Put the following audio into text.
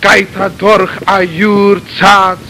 geit er durch a jur zart.